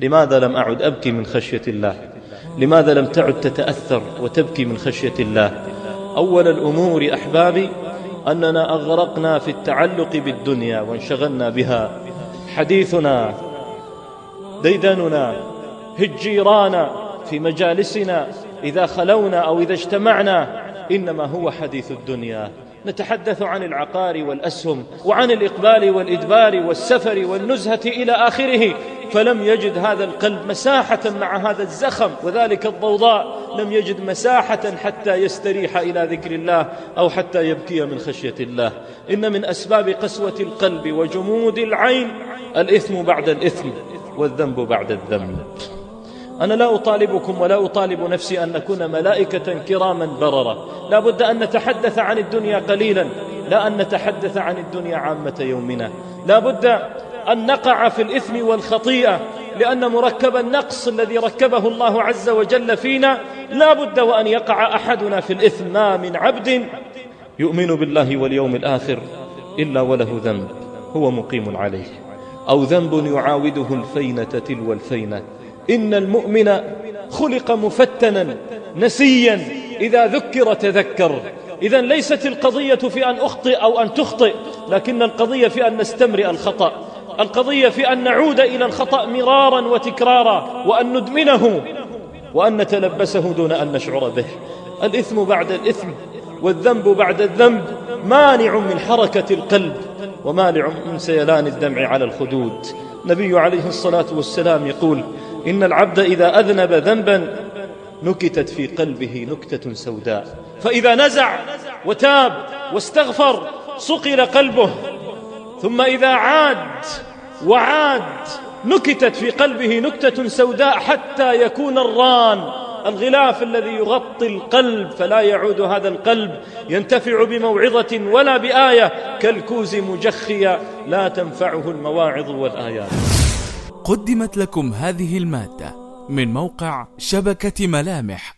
لماذا لم أعد أبكي من خشية الله؟ لماذا لم تعد تتأثر وتبكي من خشية الله؟ أول الأمور أحبابي أننا أغرقنا في التعلق بالدنيا وانشغلنا بها. حديثنا ديدننا هجيرانا في مجالسنا إذا خلونا أو إذا اجتمعنا إنما هو حديث الدنيا. نتحدث عن العقار والأسهم وعن الإقبال والإدبار والسفر والنزهة إلى آخره. فلم يجد هذا القلب مساحة مع هذا الزخم وذلك الضوضاء. لم يجد مساحة حتى يستريح إلى ذكر الله أو حتى يبكي من خشية الله. إن من أسباب قسوة القلب وجمود العين الإثم بعد الإثم والذنب بعد الذنب. أنا لا أطالبكم ولا أطالب نفسي أن نكون ملائكة كراما بررة. لا بد أن نتحدث عن الدنيا قليلا لا أن نتحدث عن الدنيا عامة يومنا. لا بد أن نقع في الإثم والخطيئة لأن مركب النقص الذي ركبه الله عز وجل فينا لا بد وأن يقع أحدنا في الإثم. ما من عبد يؤمن بالله واليوم الآخر إلا وله ذنب هو مقيم عليه. أو ذنب يعاوده الفينة تلو الفينة. إن المؤمن خلق مفتنا نسيا إذا ذكر تذكر. إذا ليست القضية في أن أخطئ أو أن تخطئ لكن القضية في أن نستمرئ الخطأ. القضية في أن نعود إلى الخطأ مرارا وتكرارا وأن ندمنه وأن نتلبسه دون أن نشعر به. الإثم بعد الإثم والذنب بعد الذنب مانع من حركة القلب ومانع من سيلان الدمع على الخدود. النبي عليه الصلاة والسلام يقول إن العبد إذا أذنب ذنبا نكتت في قلبه نكتة سوداء. فإذا نزع وتاب واستغفر صقل قلبه ثم إذا عاد وعاد نكتت في قلبه نكتة سوداء حتى يكون الران الغلاف الذي يغطي القلب فلا يعود هذا القلب ينتفع بموعظة ولا بآية كالكوز مجخيا لا تنفعه المواعظ والآيات. قدمت لكم هذه المادة من موقع شبكة ملامح.